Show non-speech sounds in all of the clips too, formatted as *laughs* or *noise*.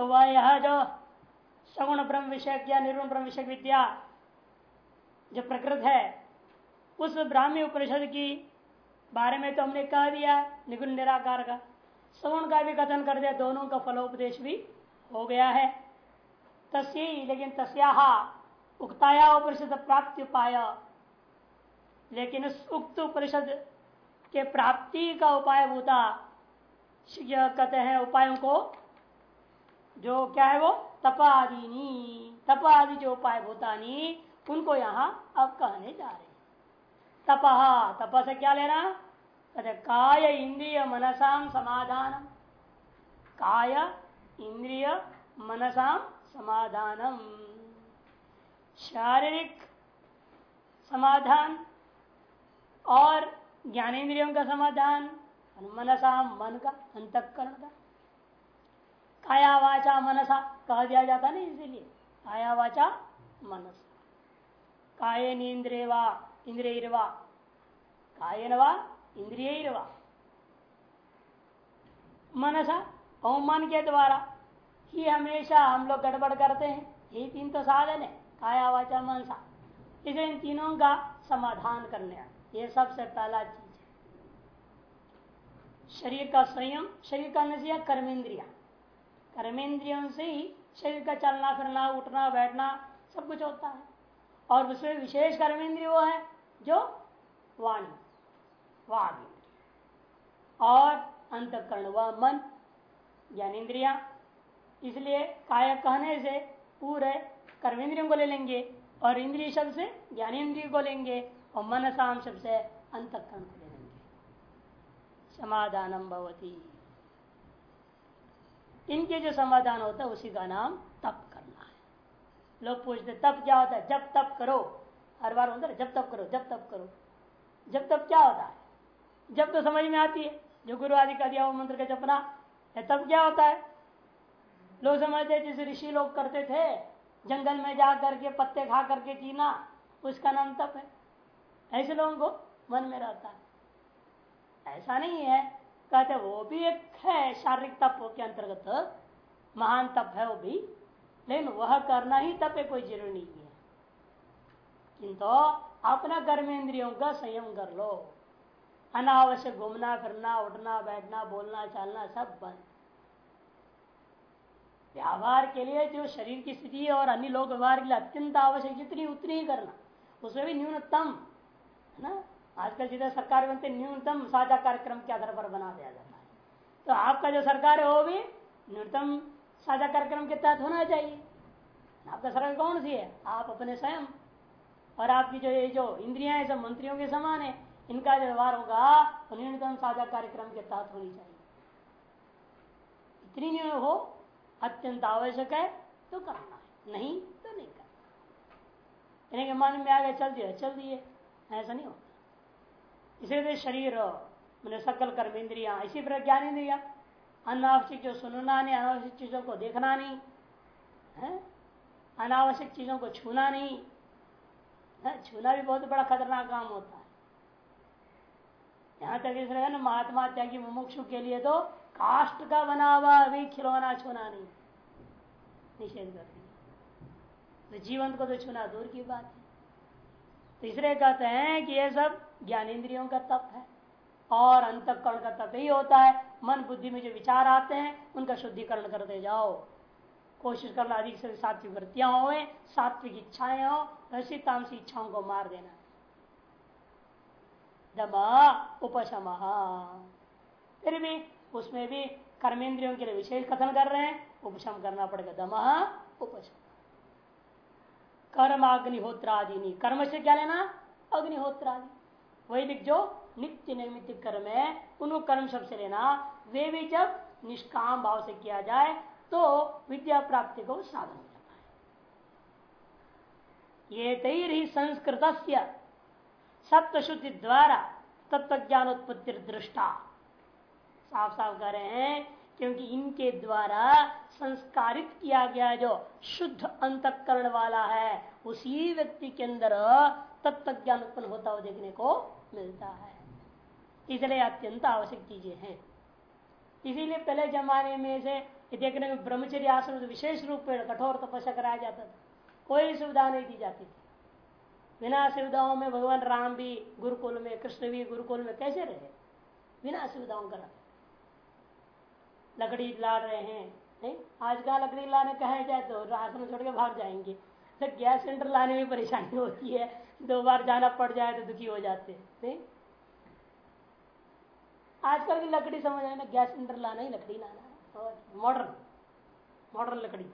तो वह यह जो सगुण ब्रह्म विषय या निर्गुण ब्रह्म विषय विद्या जो प्रकृत है, उस ब्राह्मी उपनिषद की बारे में तो हमने कह दिया निगुण निराकार का। सगुण का भी कथन कर दिया, दोनों का फलोपदेश भी हो गया है। तस्य, लेकिन तस्या उक्ताया उपनिषद प्राप्ति उपाय लेकिन उस उक्त उपनिषद के प्राप्ति का उपाय भूता कहते हैं उपायों को जो क्या है वो? तपादिनी। तप आदि जो उपाय भूतानी, उनको यहाँ अब कहने जा रहे तपह तप से क्या लेना? कहते काय इंद्रिय मनसाम समाधान काय इंद्रिय मनसाम समाधानम। शारीरिक समाधान और ज्ञानेन्द्रियों का समाधान मनसाम मन का अंतकरण। का काया वाचा मनसा, कह दिया जाता ना इसीलिए काया वाचा मनसा। काय इंद्रियवा इंद्रियवा कायन वा इंद्रियवा मनसा और मन के द्वारा ही हमेशा हम लोग गड़बड़ करते हैं। यही तीन तो साधन है काया वाचा मनसा। इसे इन तीनों का समाधान करने ये सबसे पहला चीज़ है। शरीर का संयम, शरीर का नजिया कर्मेंद्रिया। कर्मेंद्रियों से ही शरीर का चलना, फिरना, उठना, बैठना, सब कुछ होता है। और उसमें विशेष कर्मेंद्रिय वो है जो वाणी वाग और अंतकरण व मन ज्ञानेन्द्रिया इसलिए काय कहने से पूरे कर्मेंद्रियों को ले लेंगे और इंद्रिय शब्द से ज्ञानेन्द्रिय को लेंगे और मनसाम शब्द से अंतकरण को ले लेंगे। समाधानम भवती। इनके जो समाधान होता है, उसी का नाम तप करना है। लोग पूछते, तप क्या होता है? जब तप करो। हर बार होता है, जब तप करो, जब तप करो। जब तप क्या होता है? जब तो समझ में आती है, जो गुरु आदि का दिया वो मंत्र का जपना है, तब क्या होता है? लोग समझते जैसे ऋषि लोग करते थे, जंगल में जा करके पत्ते खा करके जीना, उसका नाम तप है। ऐसे लोगों को मन में रहता है। ऐसा नहीं है कहते वो भी एक है शारीरिक तप के अंतर्गत महान तप है वो भी लेकिन वह करना ही तप है कोई ज़रूरी नहीं है। किंतु अपना कर्मेंद्रियों का संयम कर लो। अनावश्यक घूमना, फिरना, उठना, बैठना, बोलना, चलना सब बंद। व्यवहार के लिए जो शरीर की स्थिति और अन्य लोग व्यवहार के लिए अत्यंत आवश्यक जितनी उतनी ही करना, उसमें भी न्यूनतम, है ना? आजकल जितने सरकार बनते, न्यूनतम साझा कार्यक्रम के आधार पर बना दिया जाता है। तो आपका जो सरकार है, वो भी न्यूनतम साझा कार्यक्रम के तहत होना चाहिए। आपका सरकार कौन सी है? आप अपने स्वयं। और आपकी जो ये जो इंद्रिया है, सब मंत्रियों के समान है, इनका जो व्यवहार होगा, वो न्यूनतम साझा कार्यक्रम के तहत होनी चाहिए। इतनी न्यून हो, अत्यंत आवश्यक है तो करना है। नहीं तो नहीं करना। इन्हें मन में आ गया चल दिया, चल दिए। ऐसा नहीं होता। इसलिए शरीर, मैंने सकल कर्म इंद्रिया, इसी प्रकार ज्ञान इंद्रिया। अनावश्यक जो सुनना नहीं, अनावश्यक चीज़ों को देखना नहीं, है? अनावश्यक चीज़ों को छूना नहीं, है? छूना भी बहुत बड़ा खतरनाक काम होता है। यहाँ तक इसलिए ना, महात्मा त्यागी मुमुक्षु के लिए तो काष्ट का बना हुआ अभी खिलौना छूना नहीं, निषेध कर दिया। तो जीवन को तो छूना दूर की बात है। तीसरे तो कहते हैं कि ये सब ज्ञानेन्द्रियों का तप है। और अंतकरण का तप ही होता है। मन, बुद्धि में जो विचार आते हैं, उनका शुद्धिकरण करते जाओ। कोशिश करना अधिक से अधिक सात्विक वृत्तियाँ हो, सात्विक इच्छाएँ हो ऐसी तामसी इच्छाओं को मार देना। दमा, उपशम। फिर भी उसमें भी कर्मेंद्रियों के लिए विशेष कथन कर रहे हैं। उपशम करना पड़ेगा। दम, उपशम। कर्म नहीं कर्म से क्या लेना? अग्निहोत्रादि वैदिक जो नित्य नैमित्तिक कर्म है उनको कर्म शब्द से लेना, वे भी जब निष्काम भाव से किया जाए तो विद्या प्राप्ति को साधन हो जाता है। ये तैर ही संस्कृत सत्य शुद्धि द्वारा तत्व ज्ञान उत्पत्ति दृष्टा। साफ़ साफ़ कह रहे हैं, क्योंकि इनके द्वारा संस्कारित किया गया जो शुद्ध अंतकरण वाला है, उसी व्यक्ति के अंदर तत्व ज्ञान उत्पन्न होता हुआ देखने को मिलता है। इसलिए अत्यंत आवश्यक चीज़ें हैं। इसीलिए पहले जमाने में से देखने में ब्रह्मचर्य आश्रम विशेष रूप में कठोर तपस्या कराया जाता था। कोई सुविधा नहीं दी जाती थी। बिना सुविधाओं में भगवान राम भी गुरुकुल में, कृष्ण भी गुरुकुल में कैसे रहे? बिना सुविधाओं का लकड़ी ला रहे हैं, नहीं? आज कहा लकड़ी लाने कहा जाए तो आश्रम छोड़ के भाग जाएँगे। तो गैस सिलेंडर लाने में परेशानी होती है। दो बार जाना पड़ जाए तो दुखी हो जाते, नहीं? आजकल की लकड़ी समझ आए ना, गैस सिलेंडर लाना ही लकड़ी लाना है, और मॉडर्न मॉडर्न लकड़ी।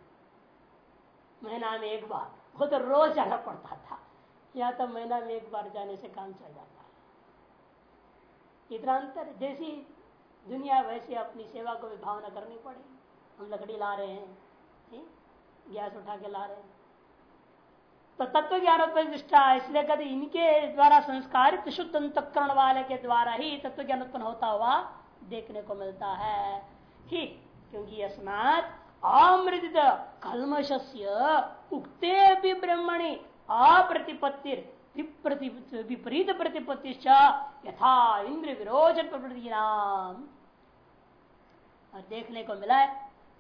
महीना में एक बार, वो तो रोज जाना पड़ता था, या तो महीना में एक बार जाने से काम चल जाता। है इतना अंतर जैसी दुनिया वैसे अपनी सेवा को भी भावना करनी पड़ेगी। हम लकड़ी ला रहे हैं गैस उठा के ला रहे हैं। तो तत्व ज्ञान निष्ठा इसलिए कहते इनके द्वारा संस्कारित शुद्ध अंतकरण वाले के द्वारा ही तत्व ज्ञान उत्पन्न होता हुआ देखने को मिलता है। ही क्योंकि अस्मात अमृत कलमश उक्ते भी ब्रह्मणि अप्रतिपत्ति विपरीत प्रतिपत्ति यथा इंद्र विरोचन प्रवृत्ति नाम देखने को मिला है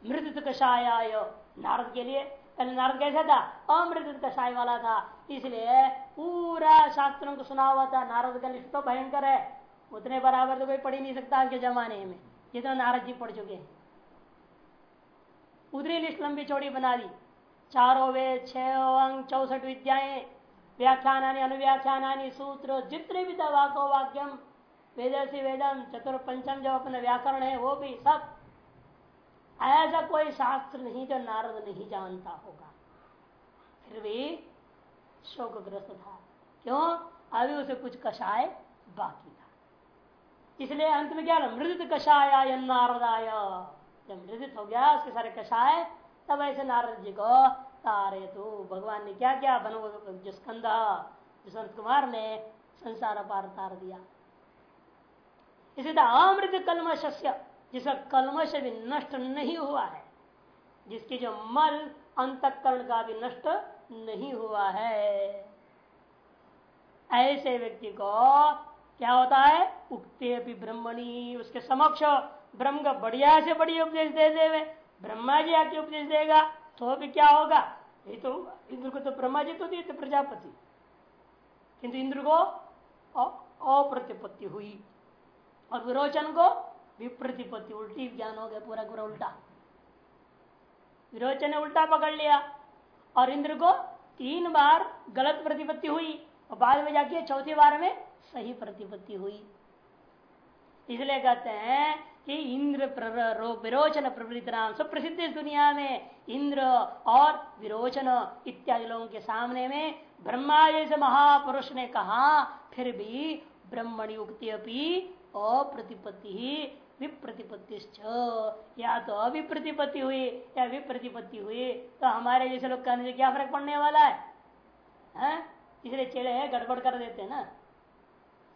मृत कषाय नारद के लिए पहले नारद कैसा था? अमृत कषाय वाला था। इसलिए पूरा शास्त्रों को सुना हुआ था। नारद का लिस्ट तो भयंकर है। उतने बराबर तो कोई पढ़ ही नहीं सकता आज के जमाने में। जितना नारद जी पढ़ चुके हैं। उतनी लिस्ट लंबी चौड़ी बना दी। चारों वेद, छह अंग, चौसठ विद्याएँ व्याख्यान अनुव्याख्यान सूत्र, जितने भी वाको वाक्यम वेद से वेदम चतुर पंचम जो अपना व्याकरण है, वो भी सब ऐसा कोई शास्त्र नहीं जो नारद नहीं जानता होगा। फिर भी शोकग्रस्त था। क्यों? अभी उसे कुछ कषाय बाकी था। इसलिए अंत में क्या मृदित कषाय नारदाय। जब मृदित हो गया, उसके सारे कषाय, तब ऐसे नारद जी को तारे तो। भगवान ने क्या क्या? बनो, जो स्कंदा जसवंत कुमार ने संसार पार तार दिया। इसी तरह अमृत कलमश जिसका कलमश भी नष्ट नहीं हुआ है। जिसकी जो मल अंतकरण का भी नष्ट नहीं हुआ है। ऐसे व्यक्ति को क्या होता है? उगते भी ब्रह्मणी, उसके समक्ष ब्रह्म का बढ़िया से बढ़िया उपदेश दे दे ब्रह्मा जी आके उपदेश देगा तो भी क्या होगा? ये तो इंद्र को तो ब्रह्मा जी तो दिए थे प्रजापति। किंतु इंद्र को अप्रतिपत्ति हुई। और विरोचन को विप्रतिपत्ति, उल्टी ज्ञान हो गया, पूरा पूरा उल्टा। विरोचन ने उल्टा पकड़ लिया और इंद्र को तीन बार गलत प्रतिपत्ति हुई और बाद में जाके चौथी बार में सही प्रतिपत्ति हुई। इसलिए कहते हैं कि इंद्र विरोचन प्रवृत्ति नाम सब प्रसिद्ध इस दुनिया में। इंद्र और विरोचन इत्यादि लोगों के सामने में ब्रह्मा जैसे महापुरुष ने कहा, फिर भी ब्रह्मणि उक्ति अप्रतिपत्ति ही विप्रतिपत्ति या तो अविप्रतिपत्ति हुई या विप्रतिपत्ति हुई तो हमारे जैसे लोग कहने से क्या फ़र्क पड़ने वाला है, है? इसलिए चेले गड़बड़ कर देते हैं ना।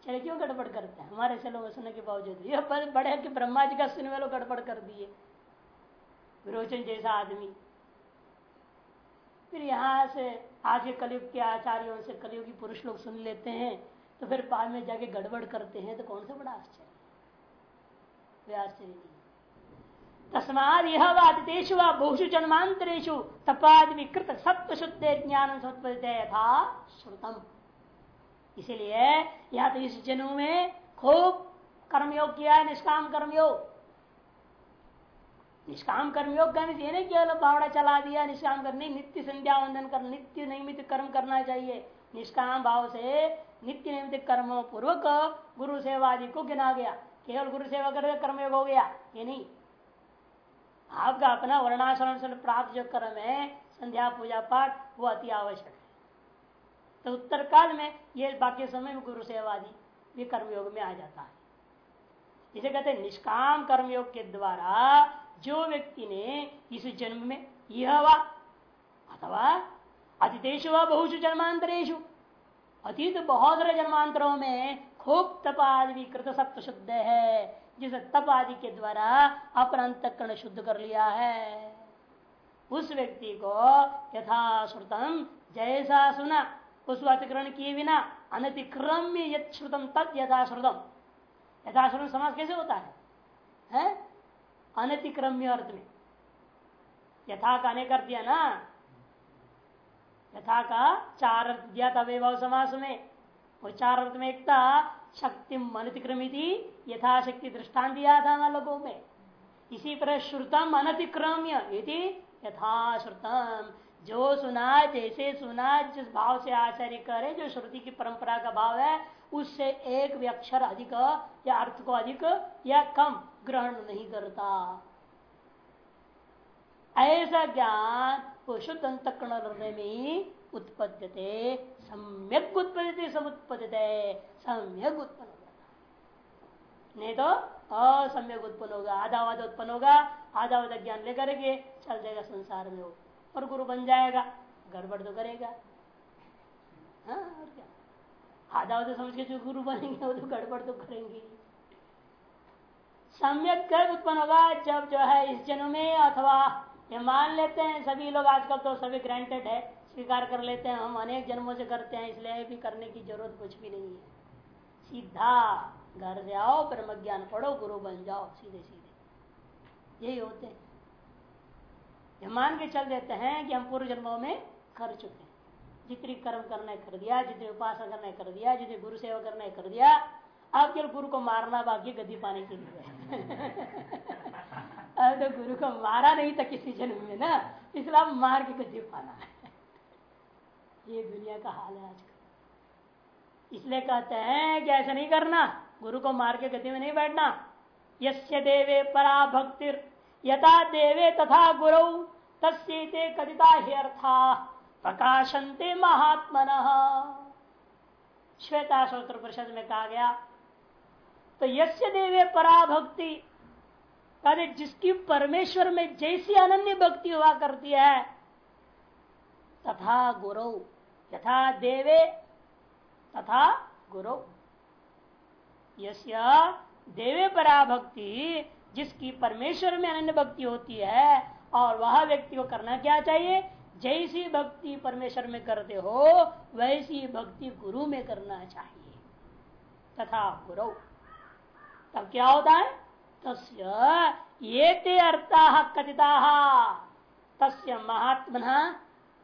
चले क्यों गड़बड़ करते हैं? हमारे से लोग सुनने के बावजूद। ये बड़े कि ब्रह्मा जी का सुनने वालों गड़बड़ कर दिए। विरोचन जैसा आदमी। फिर यहाँ से आज के कलयुग के आचार्यों से कलयुगी पुरुष लोग सुन लेते हैं तो फिर बाद में जाके गड़बड़ करते हैं तो कौन सा बड़ा आश्चर्य? नहीं। तस्माद यह वादितेषु व बहुषु जन्मांतरेशु तपाद विकृत सत्व शुद्ध ज्ञान था श्रुतम। इसलिए या तो इस जन्म में खूब कर्मयोग किया है, निष्काम कर्मयोग। निष्काम कर्मयोग करने से नहीं केवल बावड़ा चला दिया, निष्काम करने नित्य संध्या वंदन कर, नित्य नियमित कर्म करना चाहिए। निष्काम भाव से नित्य नियमित कर्म पूर्वक गुरु सेवा आदि को गिना गया। केवल गुरु सेवा कर कर्मयोग हो गया, ये नहीं। आपका अपना वर्णाश्रम से प्राप्त जो कर्म है, संध्या, पूजा पाठ, वो अति आवश्यक है। तो उत्तर काल में ये बाकी समय में गुरु सेवा आदि भी कर्मयोग में आ जाता है। इसे कहते हैं निष्काम कर्मयोग के द्वारा जो व्यक्ति ने इस जन्म में यह वा अथवा अतिदेश व बहुशु जन्मांतरेशु अतीत बहुत जन्मांतरों में खूब तप आदि कृत सत्व शुद्ध है जिसे तप आदि के द्वारा अपना अंतकरण शुद्ध कर लिया है। उस व्यक्ति को यथाश्रुतम जैसा सुना उस अतिक्रमण किए बिना अनतिक्रम्य यथ्रुतम तद यथाश्रुतम यथाश्रुतम समाज कैसे होता है, है? अनतिक्रम्य अर्थ में। यथा का ने कर दिया ना यथा का चार अर्थ दिया था वैभव समास में। वो चार अर्थ में एक था शक्ति अनतिक्रमिति यथाशक्ति दृष्टान दिया था ना लोगों में। इसी तरह श्रुतम अनतिक्रम्य यदि यथाश्रुतम। जो सुना जैसे सुना जिस भाव से आचार्य करे, जो श्रुति की परंपरा का भाव है, उससे एक भी अक्षर अधिक या अर्थ को अधिक या कम ग्रहण नहीं करता। ऐसा ज्ञान वो शुद्ध अंतकरण हृदय में ही उत्पद्यते, सम्यक उत्पद्यते, समुत्पद्यते, सम्यक उत्पन्न होगा। नहीं तो असम्यक उत्पन्न होगा आधा आधा उत्पन्न होगा आधा आधा ज्ञान लेकर के चल जाएगा संसार में वो, और गुरु बन जाएगा, गड़बड़ तो करेगा। हाँ आधा आधा समझ के जो गुरु बनेंगे, वो तो गड़बड़ तो करेंगे। सम्यक कर्म उत्पन्न होगा, जब जो है इस जन्म में अथवा ये मान लेते हैं, सभी लोग आजकल तो सभी ग्रांटेड है, स्वीकार कर लेते हैं, हम अनेक जन्मों से करते हैं, इसलिए भी करने की ज़रूरत कुछ भी नहीं है। सीधा घर से आओ ब्रह्म ज्ञान पढ़ो, गुरु बन जाओ, सीधे सीधे। यही होते हैं। ये मान के चल देते हैं कि हम पूर्व जन्मों में कर चुके हैं। जितनी कर्म करना कर दिया, जितनी उपासना करना कर दिया, जितनी गुरु सेवा करना कर दिया, अब केवल गुरु को मारना बाकी गद्दी पाने के लिए। *laughs* अब तो गुरु को मारा नहीं था किसी जन्म में ना, इसलिए मार के गति पाना है। ये दुनिया का हाल है आजकल इसलिए कहते हैं कि ऐसा नहीं करना, गुरु को मार के गति में नहीं बैठना। यस्य देवे परा भक्ति यथा देवे तथा गुरु तस्ते कथिता ही अर्था प्रकाशनते महात्मन। श्वेता श्रोत्र परिषद में कहा गया तो यस्य देवे परा भक्ति कहते जिसकी परमेश्वर में जैसी अनन्य भक्ति हुआ करती है, तथा गुरु, यथा देवे, तथा गुरु। यस्य देवे परा भक्ति जिसकी परमेश्वर में अनन्य भक्ति होती है, और वह व्यक्ति को करना क्या चाहिए? जैसी भक्ति परमेश्वर में करते हो, वैसी भक्ति गुरु में करना चाहिए। तथा गुरु। तब क्या होता है? तस्य ये अर्था कथिता। तस्य महात्मा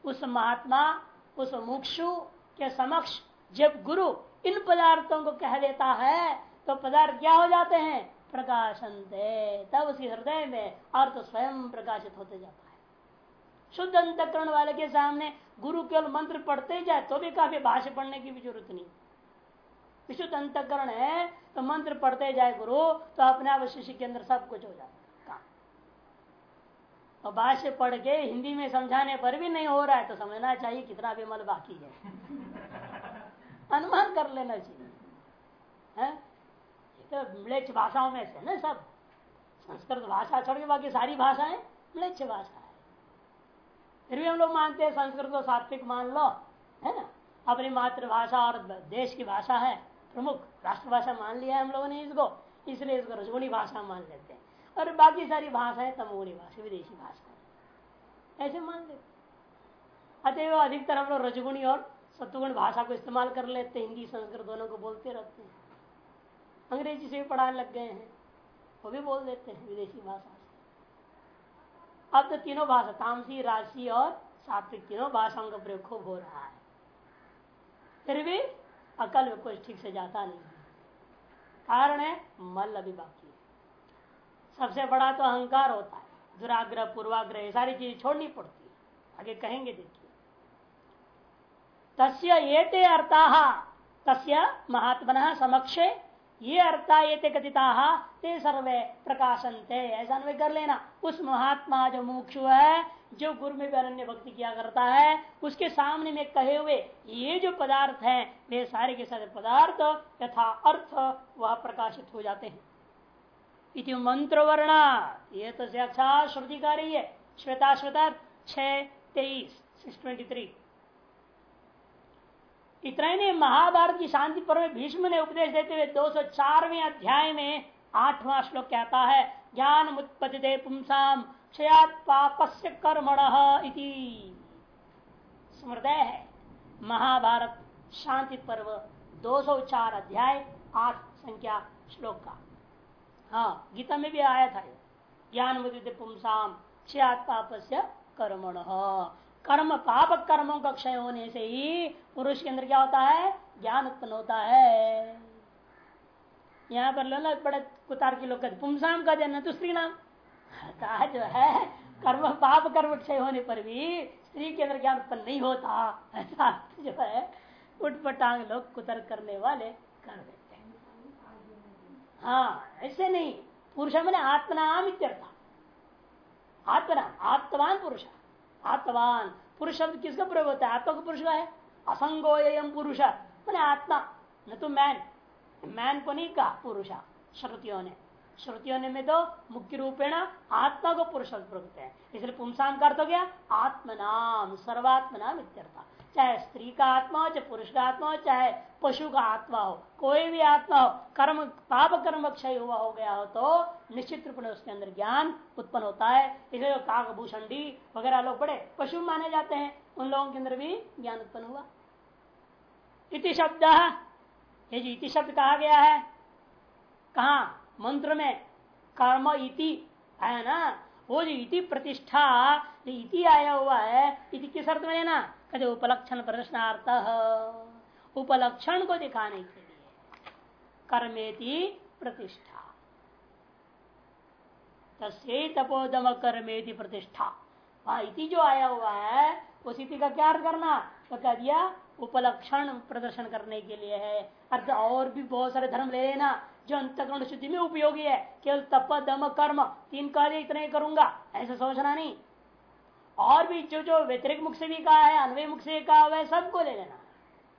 उस महात्मा, उस मुक्षु के समक्ष जब गुरु इन पदार्थों को कह देता है तो पदार्थ क्या हो जाते हैं? प्रकाशन दे तब उसके हृदय में अर्थ स्वयं प्रकाशित होते जाता है। शुद्ध अंतकरण वाले के सामने गुरु केवल मंत्र पढ़ते जाए तो भी काफ़ी भाषा पढ़ने की भी ज़रूरत नहीं। विशुद्ध अंतकरण है तो मंत्र पढ़ते जाए गुरु तो अपने आप शिष्य के अंदर सब कुछ हो जाता है। और भाष्य पढ़ के हिंदी में समझाने पर भी नहीं हो रहा है तो समझना चाहिए कितना भी मल बाकी है। *laughs* अनुमान कर लेना चाहिए। है? तो म्लेच्छ भाषाओं में से ना सब। संस्कृत भाषा छोड़ के बाकी सारी भाषाएँ म्लेच्छ भाषा है। फिर भी हम लोग मानते हैं संस्कृत को सात्विक मान लो है ना? अपनी मातृभाषा और देश की भाषा है। प्रमुख राष्ट्रभाषा मान लिया है हम लोगों ने इसको, इसलिए इसको रजगुणी भाषा मान लेते हैं। और बाकी सारी भाषाएँ तमोगुणी भाषा, विदेशी भाषा ऐसे मान लेते अतएव अधिकतर हम लोग रजगुणी और सत्वगुण भाषा को इस्तेमाल कर लेते हैं, हिंदी, संस्कृत दोनों को बोलते रहते हैं। अंग्रेज़ी से भी पढ़ाने लग गए हैं, वो भी बोल देते हैं विदेशी भाषा से। अब तो तीनों भाषा, तामसी राशि और सात्विक, तीनों भाषाओं का प्रयोग खूब हो रहा है। फिर भी अकल में कुछ ठीक से जाता नहीं। कारण है, मल अभी बाकी सबसे बड़ा तो अहंकार होता है, दुराग्रह, पूर्वाग्रह, ये सारी चीज़ छोड़नी पड़ती है। आगे कहेंगे देखिए। तस्य ये ते अर्था, तस्य महात्मन समक्ष ये अर्था ये ते कथिता, ते सर्वे प्रकाशनते, ऐसा कर लेना। उस महात्मा जो मुक्षु है, जो गुरु में भी अनन्य भक्ति किया करता है, उसके सामने में कहे हुए ये जो पदार्थ हैं, वे सारे के सारे पदार्थ यथा अर्थ वह प्रकाशित हो जाते हैं। इति मंत्र वर्णा ये तो साक्षात श्रुतिकारी है। श्वेता श्वेता छ, तेईस सिक्स ट्वेंटी थ्री इतना ही नहीं, महाभारत की शांति पर्व में भीष्म ने उपदेश देते हुए दो सौ चारवें अध्याय में आठवां श्लोक कहता है, ज्ञान मुत्पत्ति पुंसाम क्षयात पापस्य कर्मण इति। स्मृदय है, महाभारत शांति पर्व 204 अध्याय, आठ संख्या श्लोक का। हाँ गीता में भी आया था ज्ञान मुदित पुंसाम क्षय पाप से कर्मण। कर्म, पाप कर्मों का क्षय होने से ही पुरुष के अंदर क्या होता है? ज्ञान उत्पन्न होता है। यहाँ पर लो ना, बड़े कुतार के लोग पुमसाम का देना तो स्त्री नाम कहा जो है, कर्म, पाप, कर्म क्षय होने पर भी स्त्री के अंदर ज्ञान उत्पन्न नहीं होता। ऐसा जो है, उठपटांग लोग कुतर करने वाले कर देते हैं। ऐसे नहीं, पुरुष मैंने आत्मनाम इत्यर्था आत्मना आत्मान पुरुष। आत्मान पुरुष शब्द किसका प्रयोग होता है? आत्मा का पुरुष का है। असंगो एम पुरुष। मैंने आत्मा, न तो मैन। मैन को नहीं कहा, पुरुष। श्रुतियों ने। श्रुतियों ने में तो मुख्य रूपेण आत्मा को पुरुष प्रवृत्त है। इसलिए पुमसाम कर तो गया आत्मनाम, सर्वात्मनाम इत्यर्थ। चाहे स्त्री का आत्मा हो, चाहे पुरुष का आत्मा हो, चाहे पशु का आत्मा हो, कोई भी आत्मा हो, कर्म, पाप कर्म क्षय हुआ हो गया हो तो निश्चित रूप में उसके अंदर ज्ञान उत्पन्न होता है। इसलिए काकभूषणी वगैरह लोग बड़े पशु माने जाते हैं। उन लोगों के अंदर भी ज्ञान उत्पन्न हुआ। इति शब्द। ये जो इति शब्द कहा गया है, कहा? मंत्र में, कर्म इति, है ना? वो जो इति प्रतिष्ठा, जो इति आया हुआ है, इति किस अर्थ में लेना? कहते उपलक्षण प्रदर्शनार्थ। उपलक्षण को दिखाने के लिए। कर्मेति प्रतिष्ठा। तस्े तपोदम कर्मेति प्रतिष्ठा। वहाँ इति जो आया हुआ है, उस इति का क्या अर्थ करना? तो कह दिया उपलक्षण प्रदर्शन करने के लिए है। अर्थ और भी बहुत सारे धर्म ले लेना, जो अंतकरण शुद्धि में उपयोगी है। केवल तप, दम, कर्म, तीन कार्य इतने करूँगा, ऐसा सोचना नहीं। और भी जो जो व्यतिरिक मुख से भी कहा है, अन्वय मुख से कहा है, सबको ले लेना।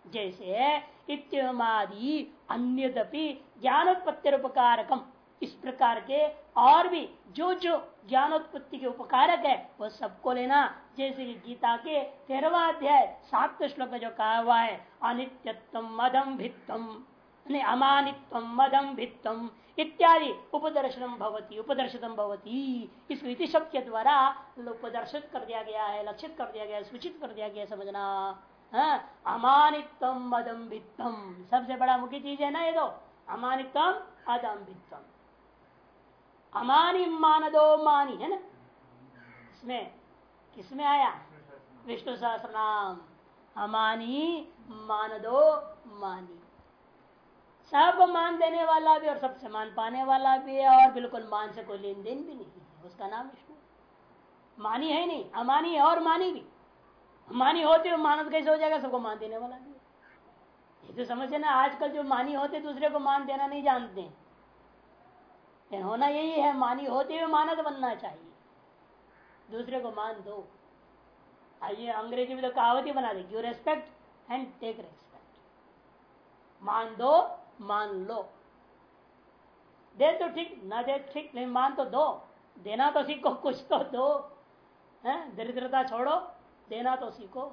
जैसे इत्यमादि अन्यदपि ज्ञानोत्पत्ति उपकारकम इस प्रकार के और भी जो जो ज्ञानोत्पत्ति के उपकारक है, वो सबको लेना। जैसे कि गीता के तेरहवा अध्याय, सात श्लोक जो कहा हुआ है अनित्यत्म मदम भित्तम अमानित्व मदम भित्तम, इत्यादि उपदर्शनम भवती उपदर्शितम भवती। इस रीति शब्द के द्वारा उपदर्शित कर दिया गया है, लक्षित कर दिया गया है, सूचित कर दिया गया समझना। हाँ? मदम भित्तम। सबसे बड़ा मुख्य चीज़ है ना ये दो अमानित्वम अदम्भित्वम अमानी मान दो मानी, है ना? इसमें किसमें आया? विष्णु सहस्त्र नाम अमानी मान दो मानी। सब मान देने वाला भी और सबसे मान पाने वाला भी है और बिल्कुल मान से कोई लेन देन भी नहीं है। उसका नाम विष्णु मानी है नहीं? अमानी है और मानी भी। मानी होते हुए मानस कैसे हो जाएगा? सबको मान देने वाला भी ये तो समझे ना, आजकल जो मानी होते दूसरे को मान देना नहीं जानते। हैं होना यही है, मानी होते हुए मानस बनना चाहिए। दूसरे को मान दो। आइए, अंग्रेज़ी में तो कहावत ही बना देगी you respect and take respect मान दो, मान लो। दे तो ठीक, ना दे ठीक नहीं मान तो दो। देना तो सीखो, कुछ तो दो। है? दरिद्रता छोड़ो, देना तो सीखो।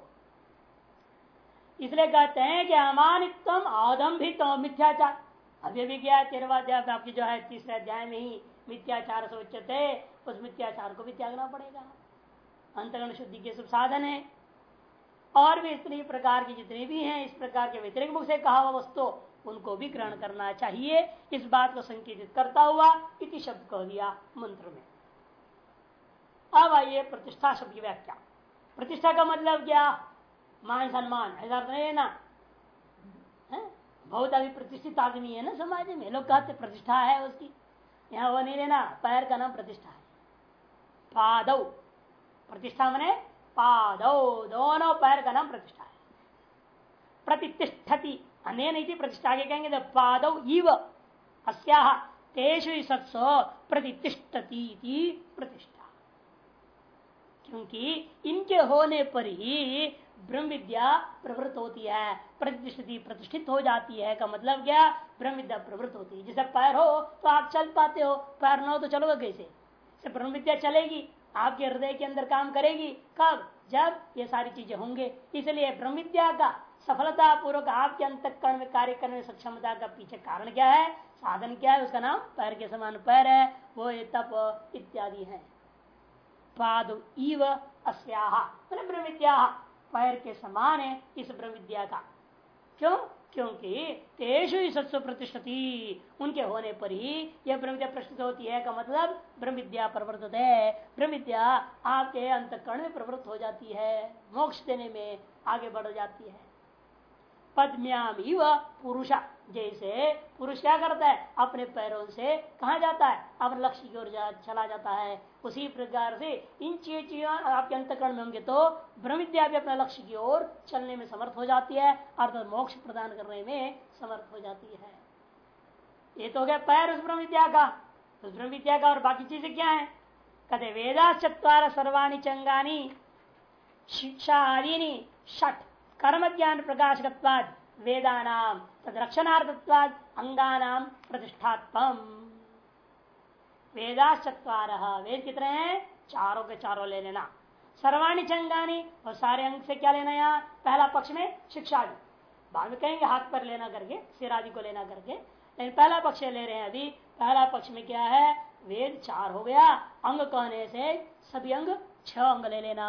इसलिए कहते हैं कि अमानित्व आदम्भित्व मिथ्याचार। अभी भी क्या तेरवाध्याय आपकी जो है, तीसरे अध्याय में ही मिथ्याचार से उच्चते उस मिथ्याचार को भी त्यागना पड़ेगा। अंतगण शुद्धि के सब साधन है। और भी इतनी प्रकार की जितने भी हैं, इस प्रकार के व्यतिरिक मुख से कहा हुआ वस्तु, उनको भी ग्रहण करना चाहिए। इस बात को संकेतित करता हुआ इति शब्द कह दिया मंत्र में। अब आइए प्रतिष्ठा शब्द की व्याख्या। प्रतिष्ठा का मतलब क्या? मान सम्मान। ऐसा नहीं है ना? बहुत अभी प्रतिष्ठित आदमी है ना समाज में, लोग कहते प्रतिष्ठा है उसकी। यहाँ वो नहीं लेना, पैर का नाम प्रतिष्ठा है। पादव प्रतिष्ठा मने पादव दोनों पैर का नाम प्रतिष्ठा है। प्रतिष्ठति। प्रतिष्ठती अनेन प्रतिष्ठा, आगे कहेंगे तो पादव इव, अस्या, तेषु सत्सो प्रतिष्ठती प्रतिष्ठा। क्योंकि इनके होने पर ही ब्रह्म विद्या प्रवृत्त होती है, प्रतिष्ठित प्रतिष्ठित हो जाती है, का मतलब क्या? ब्रह्म विद्या प्रवृत्त होती है। जैसे पैर हो तो आप चल पाते हो, पैर न हो तो चलोगे कैसे? ब्रह्म विद्या चलेगी, आपके हृदय के अंदर काम करेगी, कब? जब ये सारी चीज़ें होंगे। इसलिए ब्रह्म विद्या का सफलता पूर्वक आपके अंतकरण में कार्य करने में सक्षमता का पीछे कारण क्या है? साधन क्या है? उसका नाम पैर के समान पैर है, वो ये तप इत्यादि है। पाद इव अस्या ब्रह्म विद्या पैर के समान है इस ब्रह्म विद्या का। क्यों? क्योंकि तेषु ही सत्सु प्रतिष्ठती। उनके होने पर ही यह ब्रह्म विद्या प्रतिष्ठित होती है। का मतलब ब्रह्म विद्या प्रवर्तित है। ब्रह्म विद्या आपके अंतकरण में प्रवृत्त हो जाती है। मोक्ष देने में आगे बढ़ जाती है। पद्म्याम ही वह पुरुषा जैसे पुरुष क्या करता है? अपने पैरों से कहा जाता है? अपने लक्ष्य की ओर जा, चला जाता है। उसी प्रकार से इन चीज़ आपके अंतकरण में होंगे तो ब्रह्म विद्या भी अपने लक्ष्य की ओर चलने में समर्थ हो जाती है अर्थात मोक्ष प्रदान करने में समर्थ हो जाती है। ये तो हो गया पैर उस ब्रह्म विद्या का। उस ब्रह्म विद्या का और बाकी चीज़ें क्या है? कदे वेदा चतवार सर्वाणी चंगानी शिक्षा आदि षठ कर्म ज्ञान प्रकाशकत्वाद वेदानाम तदरक्षणार्थत्वाद अंगानाम प्रतिष्ठात्म वेदाश्चत्वार, वेद कितने? हैं चारों के चारों ले लेना। सर्वाणी चंगानी और सारे अंग से क्या लेना यहाँ? पहला पक्ष में शिक्षा भी बाद में कहेंगे हाथ पर लेना करके, सिर आदि को लेना करके। लेकिन पहला पक्ष ले रहे हैं अभी। पहला पक्ष में क्या है? वेद चार हो गया। अंग कहने से सभी अंग छह अंग ले लेना।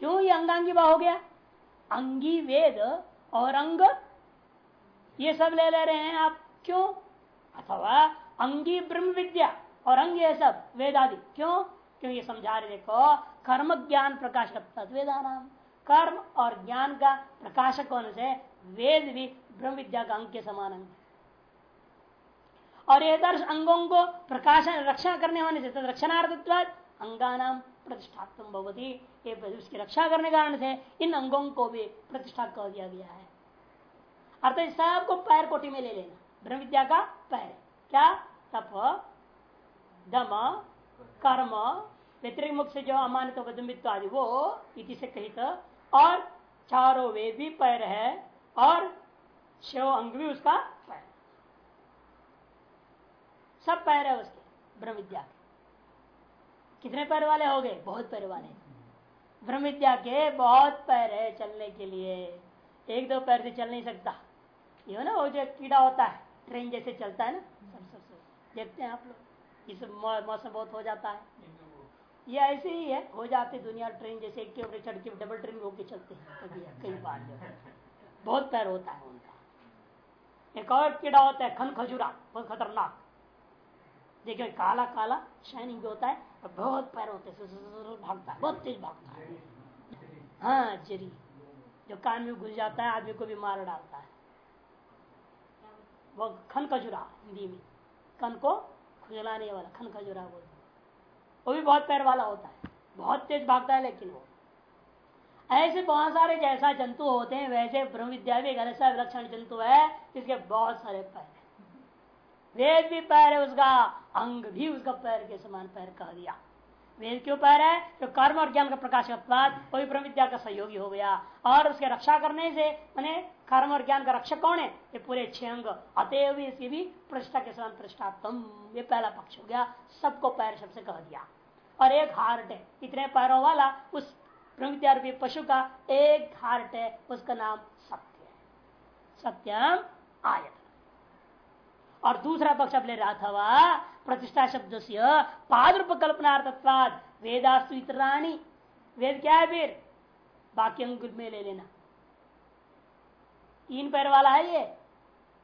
क्यों ये अंगांगी हो गया? अंगी वेद और अंग। ये सब ले ले रहे हैं आप। क्यों? अथवा अंगी ब्रह्म विद्या और अंग ये सब वेद आदि क्यों? क्यों ये समझा रहे देखो, कर्म ज्ञान प्रकाश नाम कर्म और ज्ञान का प्रकाशक होने से वेद भी ब्रह्म विद्या का अंग के समान अंग और ये दर्श अंगों को प्रकाशन रक्षा करने होने से रक्षणार्थत्वाद अंगानाम। प्रतिष्ठात्म भवती। ये उसकी रक्षा करने कारण से इन अंगों को भी प्रतिष्ठा कर दिया गया है। अर्थात सबको पैर कोटि में ले लेना। ब्रह्म विद्या का पैर। क्या? तप, दम, कर्म, व्यतिरिक मुख से जो अमानित वदमित्व आदि, वो इति से कहित। और चारों वे भी पैर है और शिव अंग भी उसका पैर। सब पैर है उसके ब्रह्म विद्या के। कितने पैर वाले हो गए? बहुत पैर वाले। ब्रह्म विद्या के बहुत पैर है चलने के लिए। एक दो पैर से चल नहीं सकता। ये ना वो जो कीड़ा होता है ट्रेन जैसे चलता है ना? सब सब सब। देखते हैं आप लोग। इस मौसम बहुत हो जाता है। ये ऐसे ही है। हो जाते दुनिया ट्रेन जैसे एक के ऊपर चढ़ के डबल ट्रेन होके चलते हैं। कभी कई बार जो बहुत पैर होता है उनका। एक और कीड़ा होता है खन खजूरा बहुत खतरनाक। देखिए काला काला शाइनिंग होता है और बहुत पैर होते भागता बहुत तेज भागता है। हाँ जरी जो कान में घुस जाता है, आदमी को भी मार डालता है। वो खन खजुरा, हिंदी में। कन को खुजलाने वाला, खन खजुरा बोल वो भी बहुत पैर वाला होता है। बहुत तेज भागता है, लेकिन वो। ऐसे बहुत सारे जैसा जंतु होते हैं, वैसे ब्रह्म विद्या भी एक ऐसा विलक्षण जंतु है, जिसके बहुत सारे पैर। वेद भी पैर है उसका, अंग भी उसका पैर के समान पैर कह दिया। वेद क्यों पैर है? तो कर्म और ज्ञान का प्रकाश कोई ब्रह्म विद्या का सहयोगी हो गया और उसके रक्षा करने से, मैंने कर्म और ज्ञान का रक्षक कौन है? ये पूरे छह अंग, अतएव इसकी भी प्रतिष्ठा के समान प्रतिष्ठात्म ये पहला पक्ष हो गया, सबको पैर शब्द से कह दिया। और एक हार्ट है, इतने पैरों वाला, उस ब्रह्म विद्या पशु का एक हार्ट है, उसका नाम सत्य है सत्यम आयत। और दूसरा पक्ष अपने राथवा प्रतिष्ठा शब्द से पादरूप कल्पनार्थत्वाद वेदास्तु इतराणी वेद क्या है फिर? बाकी अंकुल में ले लेना। तीन पैर वाला है ये,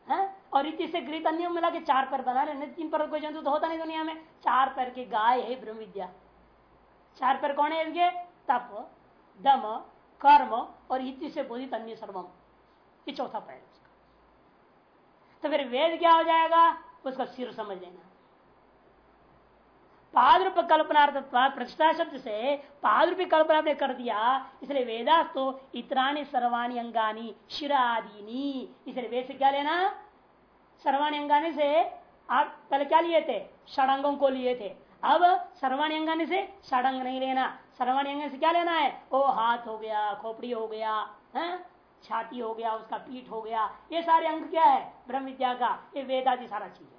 है? और इति से गृहित अन्य मिला के चार पैर बना लेने तीन पैर कोई जंतु तो होता नहीं दुनिया में। चार पैर की गाय है ब्रह्म विद्या चार पैर कौन है तप, दम, कर्म और इति से बोधित अन्य सर्वम। ये चौथा पैर। तो फिर वेद क्या हो जाएगा? उसका सिर समझ लेना। पादरूप कल्पनार्थ प्रतिष्ठा शब्द से पादरूपी कल्पना ने कर दिया। इसलिए वेदास तो इतरानी सर्वाणी अंगानी शिरादीनी। इसलिए वेद से क्या लेना? सर्वाणी अंगानी से आप पहले क्या लिए थे? षडंगों को लिए थे। अब सर्वाणी अंगानी से षडंग नहीं लेना। सर्वाणी अंग से क्या लेना है? ओ, हाथ हो गया, खोपड़ी हो गया, है? छाती हो गया, उसका पीठ हो गया, ये सारे अंग क्या है? ब्रह्म विद्या का, ये वेदादि सारा चीज़ है।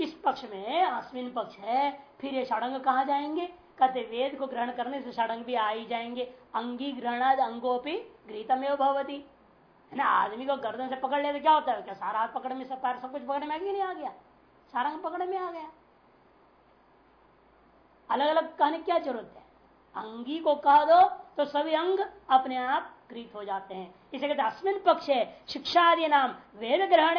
इस पक्ष में अश्विन पक्ष है, फिर ये षडंग कहा जाएँगे? कहते वेद को ग्रहण करने से षडंग भी आ ही जाएँगे। अंगी ग्रहणाद अंगोपी गृहतम भवती। है ना, आदमी को गर्दन से पकड़ ले तो क्या होता है? क्या सारा हाथ पकड़ में, सब सब कुछ पकड़ने में आगे नहीं आ गया? सारा अंग पकड़ में आ गया। अलग अलग कहने क्या ज़रूरत है? अंगी को कह दो तो सभी अंग अपने आप कृत हो जाते हैं। इसे कहते अस्मिन पक्ष। शिक्षादि नाम। वेद ग्रहण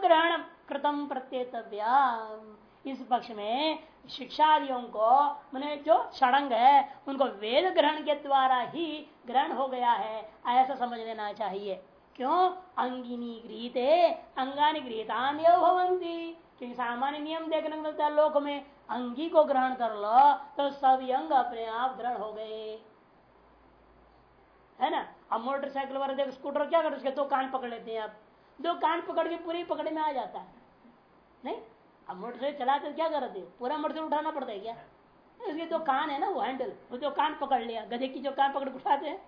ग्रहण कृतम प्रत्येतव्याम। इस पक्ष में शिक्षादियों को, मैंने जो षडंग है, उनको वेद ग्रहण के द्वारा ही ग्रहण हो गया है। ऐसा समझ लेना चाहिए। क्यों? अंगिनी गृहित, अंगानी गृहितान भवंती क्योंकि सामान्य नियम देखने को मिलता है लोक में, अंगी को ग्रहण कर लो तो सभी अंग अपने आप ग्रहण हो गए। है ना? अब मोटरसाइकिल वाले देख, स्कूटर क्या कर, उसके दो कान पकड़ लेते हैं आप। दो कान पकड़ के पूरी पकड़ में आ जाता है। नहीं? अब मोटरसाइकिल चलाते क्या करते पूरा मोटरसाइकिल उठाना पड़ता है क्या? उसके दो कान है ना, वो हैंडल वो जो कान पकड़ लिया। गधे की जो कान पकड़ उठाते हैं,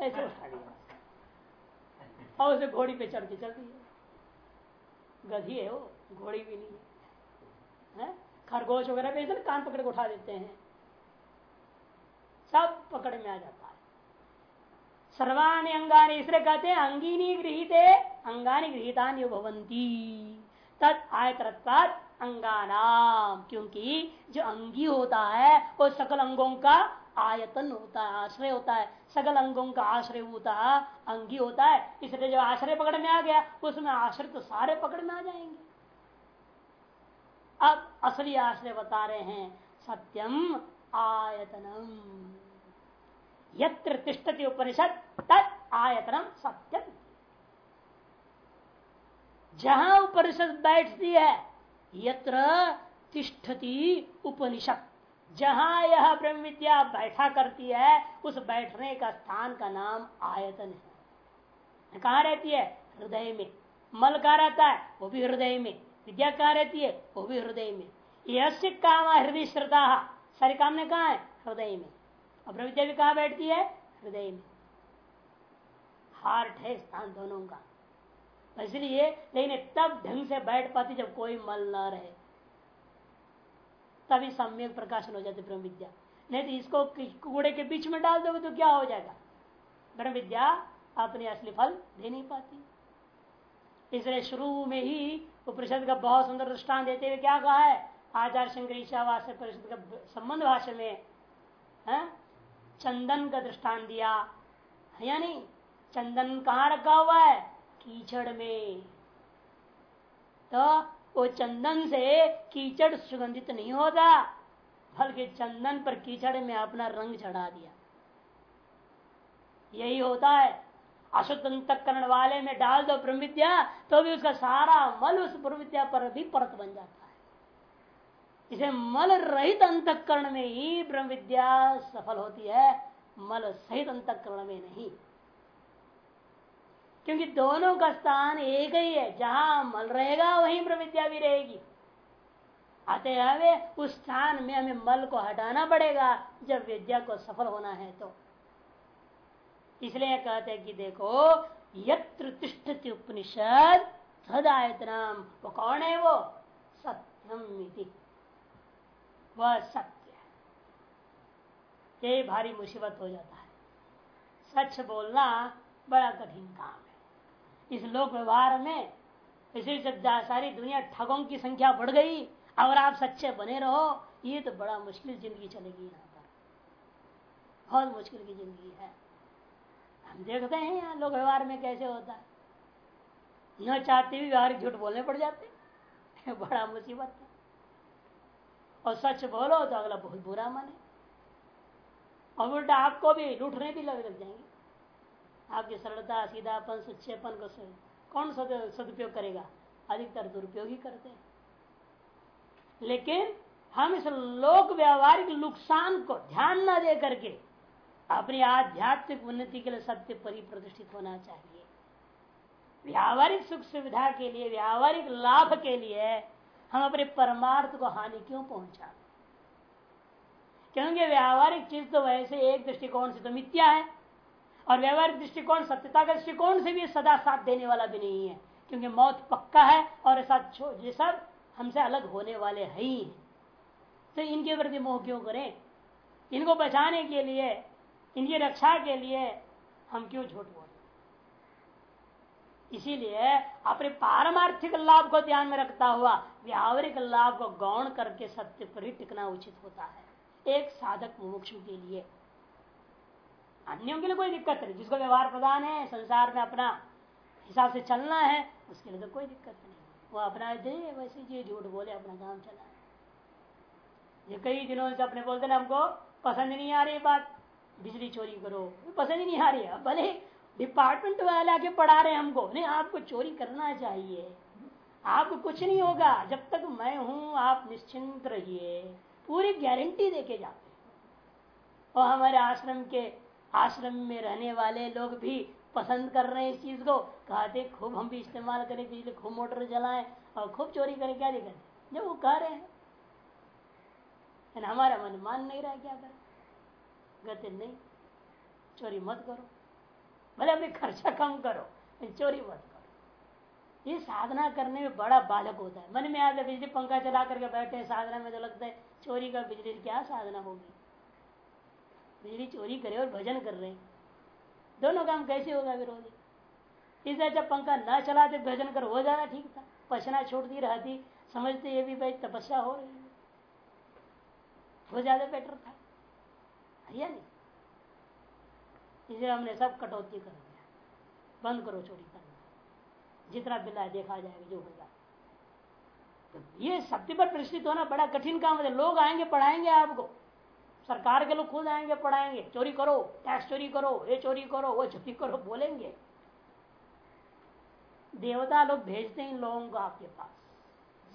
ऐसे उठा लिया। और उसे घोड़ी पे चढ़ के चल है गधी है वो घोड़ी भी नहीं है? खरगोश वगैरह पे ना कान पकड़ के उठा देते हैं। सब पकड़ में आ जाता सर्वाणी अंगानी इसलिए कहते हैं अंगिनी गृहित, अंगानी गृहितानी भवंती तत् आयतरत्वाद अंगानाम, क्योंकि जो अंगी होता है, वो सकल अंगों का आयतन होता है, आश्रय होता है। सकल अंगों का आश्रय होता है, अंगी होता है। इसलिए जो आश्रय पकड़ में आ गया, उसमें आश्रय तो सारे पकड़ में आ जाएँगे। अब असली आश्रय बता रहे हैं, सत्यम आयतनम। यत्र तिष्ठति उपनिषद, तत् आयतनम सत्यम। जहाँ उपनिषद बैठती है, यत्र तिष्ठति उपनिषद। जहाँ यह ब्रह्म विद्या बैठा करती है, उस बैठने का स्थान का नाम आयतन है। कहा रहती है? हृदय में। मल कहा रहता है? वो भी हृदय में। विद्या कहा रहती है? वो भी हृदय में। यश काम हृदय श्रद्धा सारे काम ने कहा है? हृदय में। विद्या भी कहा बैठती है? हृदय में। हार्ट है स्थान दोनों का। इसलिए लेकिन तब ढंग से बैठ पाती जब कोई मल न रहे। तभी सम्यक प्रकाशन हो जाते ब्रह्म विद्या नहीं तो इसको कूड़े के बीच में डाल दोगे तो क्या हो जाएगा? ब्रह्म विद्या अपने असली फल दे नहीं पाती। इसलिए शुरू में ही उपनिषद का बहुत सुंदर दृष्टान देते हुए क्या कहा है? आचार्य शंकर ईशावास परिषद का संबंध भाषा में, है? चंदन का दृष्टान दिया। या नहीं? चंदन कहाँ रखा हुआ है? कीचड़ में। तो वो चंदन से कीचड़ सुगंधित नहीं होता, बल्कि चंदन पर कीचड़ में अपना रंग चढ़ा दिया। यही होता है। अशुद्ध अंतकरण वाले में डाल दो ब्रह्म विद्या तो भी उसका सारा मल उस ब्रह्म विद्या पर भी परत बन जाता है। इसे मल रहित अंतकरण में ही ब्रह्म विद्या सफल होती है, मल सहित अंतकरण में नहीं। क्योंकि दोनों का स्थान एक ही है, जहाँ मल रहेगा वहीं ब्रह्म विद्या भी रहेगी। अतः उस स्थान में हमें मल को हटाना पड़ेगा, जब विद्या को सफल होना है तो। इसलिए कहते हैं कि देखो, यत्र तिष्ठति उपनिषद तदायतनाम वो कौन है वो? सत्यम वह सत्य है। ये भारी मुसीबत हो जाता है। सच बोलना बड़ा कठिन काम है। इस लोक व्यवहार में इसी से सारी दुनिया ठगों की संख्या बढ़ गई अगर आप सच्चे बने रहो, ये तो बड़ा मुश्किल ज़िंदगी चलेगी यहाँ पर। बहुत मुश्किल की ज़िंदगी है। हम देखते हैं यहाँ लोग व्यवहार में कैसे होता है। न चाहते भी व्यवहारिक झूठ बोलने पड़ जाते। *laughs* बड़ा मुसीबत है। और सच बोलो तो अगला बहुत बुरा माने और उल्टा आपको भी लूटने भी लग लग जाएँगे। आपकी सरलता, सीधापन, सच्चेपन को कौन सदुपयोग करेगा? अधिकतर दुरुपयोग ही करते हैं। लेकिन हम इस लोक व्यवहारिक नुकसान को ध्यान न दे करके अपनी आध्यात्मिक उन्नति के लिए सत्य परिप्रतिष्ठित होना चाहिए। व्यावहारिक सुख सुविधा के लिए, व्यावहारिक लाभ के लिए हम अपने परमार्थ को हानि क्यों पहुँचा? क्योंकि व्यावहारिक चीज़ तो वैसे एक दृष्टिकोण से तो मिथ्या है, और व्यवहारिक दृष्टिकोण सत्यता के दृष्टिकोण से भी सदा साथ देने वाला भी नहीं है, क्योंकि मौत पक्का है और ऐसा ये सब हमसे अलग होने वाले है ही। तो इनके प्रति मोह क्यों करें? इनको बचाने के लिए, इनकी रक्षा के लिए हम क्यों झूठ बोले? इसीलिए अपने पारमार्थिक लाभ को ध्यान में रखता हुआ, व्यावहारिक लाभ को गौण करके सत्य पर ही टिकना उचित होता है। एक साधक मुमुक्षु के लिए। अन्यों के लिए कोई दिक्कत नहीं। जिसको व्यवहार प्रदान है, संसार में अपना हिसाब से चलना है, उसके लिए तो कोई दिक्कत नहीं। वो अपना दे, वैसे जी झूठ बोले, अपना काम चला ये कई दिनों से अपने बोलते ना, हमको पसंद नहीं आ रही बात। बिजली चोरी करो। पसंद ही नहीं आ रही है। भले डिपार्टमेंट वाले आके पढ़ा रहे हमको, नहीं, आपको चोरी करना चाहिए। आपको कुछ नहीं होगा। जब तक मैं हूँ, आप निश्चिंत रहिए। पूरी गारंटी देके जाते और हमारे आश्रम के आश्रम में रहने वाले लोग भी पसंद कर रहे हैं इस चीज़ को। कहते खूब हम भी इस्तेमाल करें, बिजली, खूब मोटर जलाएँ और खूब चोरी करें, क्या दिक्कत जब वो कह रहे हैं हमारा मन मान नहीं रहा क्या करें? कहते नहीं, चोरी मत करो। भले अपने खर्चा कम करो चोरी मत करो। ये साधना करने में बड़ा बाधक होता है। मन में आता है, बिजली पंखा चला करके बैठे साधना में तो लगता है, चोरी का बिजली क्या साधना होगी? बिजली चोरी करे और भजन कर रहे दोनों काम कैसे होगा विरोधी इसलिए जब पंखा न चलाते, भजन कर, हो जाना ठीक था। पछना छोड़ती रहती, समझते ये भी भाई तपस्या हो रही है। वो ज़्यादा बेटर था। या नहीं? इसलिए हमने सब कटौती कर दिया। बंद करो चोरी करना। जितना बिल्ला देखा जाएगा, जो होगा। तो ये सत्य पर प्रतिष्ठित होना बड़ा कठिन काम है। लोग आएँगे, पढ़ाएँगे आपको। सरकार के लोग खुद आएँगे, पढ़ाएँगे। चोरी करो, टैक्स चोरी करो, ये चोरी करो, वो चोरी करो, बोलेंगे। देवता लोग भेजते हैं इन लोगों को आपके पास।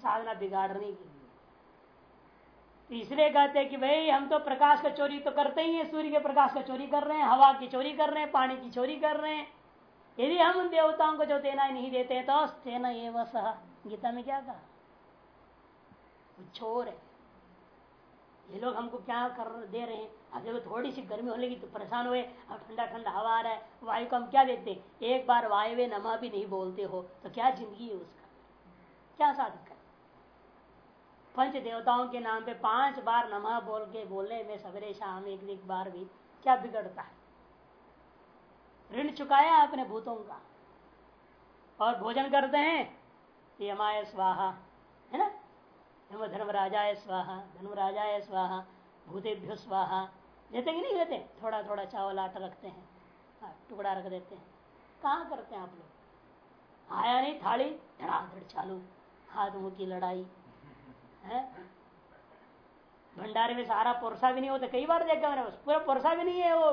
साधना बिगाड़ने के लिए। इसलिए कहते हैं कि भाई, हम तो प्रकाश का चोरी तो करते ही हैं, सूर्य के प्रकाश का चोरी कर रहे हैं, हवा की चोरी कर रहे हैं, पानी की चोरी कर रहे हैं। यदि हम उन देवताओं को जो देना नहीं देते तो तेना ये वह गीता में क्या कहा? चोर है। ये लोग हमको क्या कर दे रहे हैं? अब देखो थोड़ी सी गर्मी होने की तो परेशान हुए। अब ठंडा ठंडा हवा आ रहा है। वायु को हम क्या देते एक बार वायु नमा भी नहीं बोलते हो तो क्या ज़िंदगी है उसका? क्या साधक है पंच देवताओं के नाम पे पाँच बार नमा बोल के बोलने में सवेरे शाम एक एक बार भी क्या बिगड़ता है? ऋण चुकाया अपने भूतों का। और भोजन करते हैं? यमाय स्वाहा है ना? धर्म धर्म राजा है स्वाहा धर्म राजा है स्वाहा भूतेभ्यो स्वाहा। देते कि नहीं देते? थोड़ा थोड़ा चावल आटा रखते हैं हाँ, टुकड़ा रख देते हैं। कहाँ करते हैं आप लोग? आया नहीं थाली? धड़ाधड़ चालू हाथ मुँह की लड़ाई। भंडारे में सारा पोरसा भी नहीं होता। कई बार देखा मैंने पूरा पोरसा भी नहीं है वो।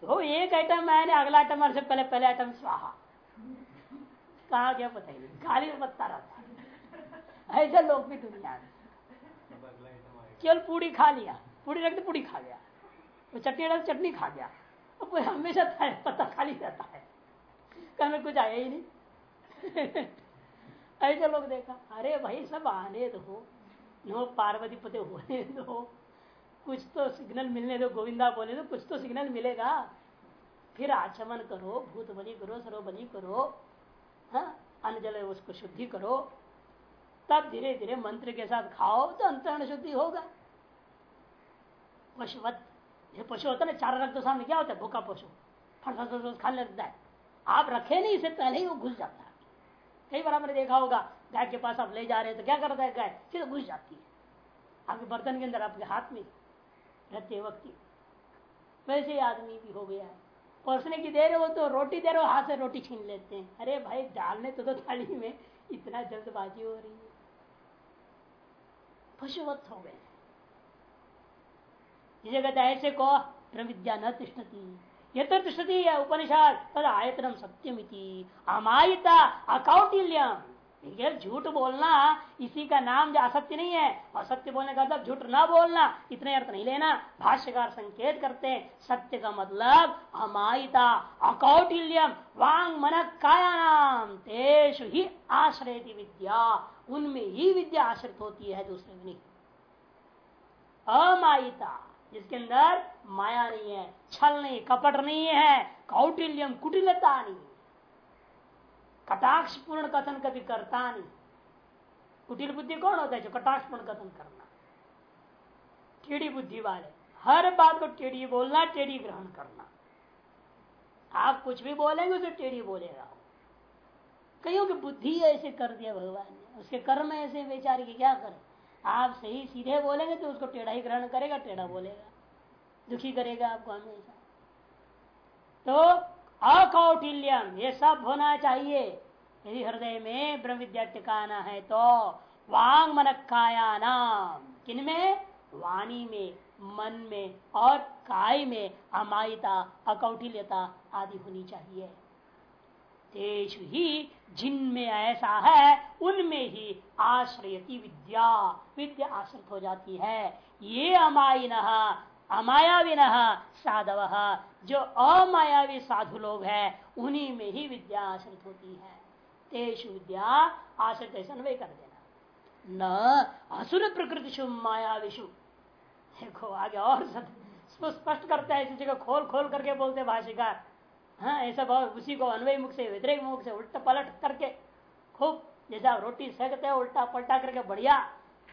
तो एक आइटम मैंने, अगला आइटम से पहले पहले आइटम स्वाहा। कहा गया पता ही गाली में बत्ता रहता ऐसे लोग भी दुनिया में। केवल पूड़ी खा लिया। पूड़ी रख पूड़ी खा गया। वो चटनी रख चटनी खा गया। कोई हमेशा पता खाली रहता है। कल में कुछ आया ही नहीं। *laughs* ऐसे लोग देखा, अरे भाई सब आने दो। नो पार्वती पते होने दो *laughs* कुछ तो सिग्नल मिलने दो, गोविंदा बोले दो कुछ तो सिग्नल मिलेगा। फिर आचमन करो भूत बनी करो सरो बलि करो हाँ अन्न जल उसको शुद्धि करो। तब धीरे धीरे मंत्र के साथ खाओ तो अंतरण शुद्धि होगा। पशुवत ये पशु होता है ना, चारा रख दो सामने क्या होता है? भूखा पशु। फट, खाने लगता है। आप रखे नहीं, इसे पहले ही वो घुस जाता है। कई बार आपने देखा होगा गाय के पास आप ले जा रहे हैं तो क्या करता है? गाय सीधे घुस जाती है। आपके बर्तन के अंदर आपके हाथ में रहते वक्त वैसे आदमी भी हो गया है। परसने की देर हो तो रोटी दे रहे हो हाथ से रोटी छीन लेते हैं। अरे भाई डालने तो, तो थाली में इतना जल्दबाजी हो रही है। पशुवत हो गए। इसे कहते ऐसे को प्रविद्या न तिष्ठती। ये तो तिष्ठती है उपनिषद तद आयतनम सत्यमिति। अमायता अमायिता अकौटिल्यम झूठ बोलना, इसी का नाम जो असत्य नहीं है। असत्य बोलने का मतलब झूठ ना बोलना, इतने अर्थ नहीं लेना। भाष्यकार संकेत करते हैं, सत्य का मतलब अमायिता, अकौटिल्यम, वांग मन काया नाम तेषु ही आश्रय विद्या। उनमें ही विद्या आश्रित होती है, दूसरे में नहीं। अमायिता, जिसके अंदर माया नहीं है, छल नहीं, कपट नहीं है, कौटिल्यम, कुटिलता नहीं कटाक्ष पूर्ण कथन कभी करता नहीं। कुटिल बुद्धि कौन होता है जो कटाक्ष पूर्ण कथन करना? टेढ़ी बुद्धि वाले। हर बात को टेढ़ी बोलना, टेढ़ी ग्रहण करना। आप कुछ भी बोलेंगे, उसे टेढ़ी बोलेगा कईयों की बुद्धि ऐसे कर दिया भगवान ने। उसके कर्म ऐसे बेचारे की क्या करें? आप सही सीधे बोलेंगे तो उसको टेढ़ा ही ग्रहण करेगा, टेढ़ा बोलेगा। दुखी करेगा आपको हमेशा। तो अकौटिल्यम ये सब होना चाहिए। यदि हृदय में ब्रह्म विद्या टिकाना है तो वांग मन काया नाम किनमें वाणी में, मन में और काय में अमायता, अकौटिल्यता आदि होनी चाहिए। तेज ही जिनमें ऐसा है उनमें ही आश्रयती विद्या विद्या आश्रित हो जाती है। ये अमायिन अमायाविन साधव। जो अमायावी साधु लोग हैं, उन्हीं में ही विद्या आश्रित होती है। तेज विद्या आश्रित अन्वय कर देना। न असुर प्रकृति शु मायाविशु देखो, आगे और स्पष्ट करता है, इसी जगह खोल खोल करके बोलते भाषिकार हाँ ऐसा भाव उसी को अन्वय मुख से, व्यतिरिक मुख से, उल्टा पलट करके, खूब जैसे रोटी सेकते हैं, उल्टा पलटा करके, बढ़िया।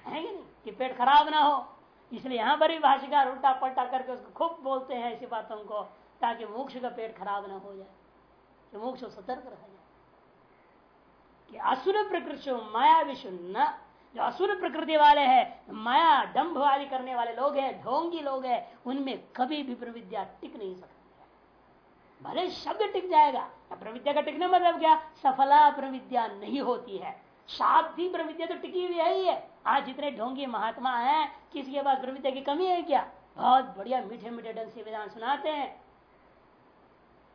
है नहीं? कि पेट खराब ना हो। इसलिए यहाँ पर भी भाषिकार उल्टा पलटा करके उसको खूब बोलते हैं ऐसी बातों को, ताकि मोक्ष का पेट खराब ना हो जाए, कि मोक्ष सतर्क रह जाए। कि असुर प्रकृति माया विशुन्न जो असुर प्रकृति वाले हैं, माया डंभ आदि करने वाले लोग हैं, ढोंगी लोग हैं, उनमें कभी भी प्रविद्या टिक नहीं सकती। भले शब्द टिक जाएगा प्रविद्या का टिकने मतलब क्या? सफला प्रविद्या नहीं होती है। शादी प्रविद्या तो टिकी हुई है ही है। आज जितने ढोंगी महात्मा हैं, किसी के पास प्रविद्या की कमी है क्या? बहुत बढ़िया मीठे मीठे ढंग से विधान सुनाते हैं।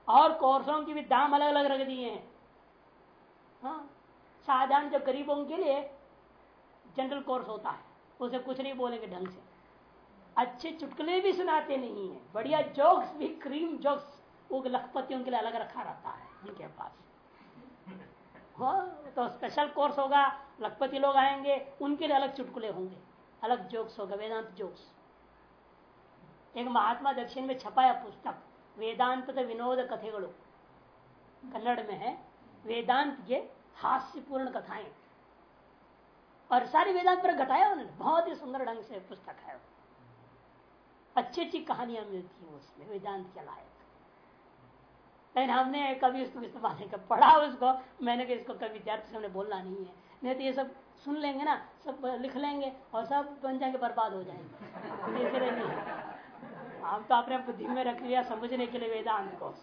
और कोर्सों की भी दाम अलग अलग रख दिए हैं। हाँ साधारण जो गरीबों के लिए जनरल कोर्स होता है, उसे कुछ नहीं बोलेंगे ढंग से। अच्छे चुटकुले भी सुनाते नहीं है, बढ़िया जोक्स भी, क्रीम जोक्स, वो लखपतियों के लिए अलग रखा रहता है उनके पास। हाँ तो स्पेशल कोर्स होगा, लखपति लोग आएँगे, उनके लिए अलग चुटकुले होंगे। अलग जोक्स होगा, वेदांत जोक्स एक महात्मा दक्षिण में छपाया पुस्तक, वेदांत विनोद कथेगड़ो कन्नड़ में है। वेदांत के हास्यपूर्ण कथाएँ। और सारी वेदांत पर घटाया उन्होंने। बहुत ही सुंदर ढंग से पुस्तक है अच्छी अच्छी कहानियाँ मिलती हैं उसमें, वेदांत के लायक। लेकिन हमने कभी उसको इस्तेमाल नहीं कर पढ़ा उसको। मैंने कहा, इसको कभी विद्यार्थी से हमने बोलना नहीं है। नहीं तो ये सब सुन लेंगे ना, सब लिख लेंगे और सब बन जाएँगे, बर्बाद हो जाएँगे। नहीं। हम तो अपने बुद्धि में रख लिया समझने के लिए वेदांत को।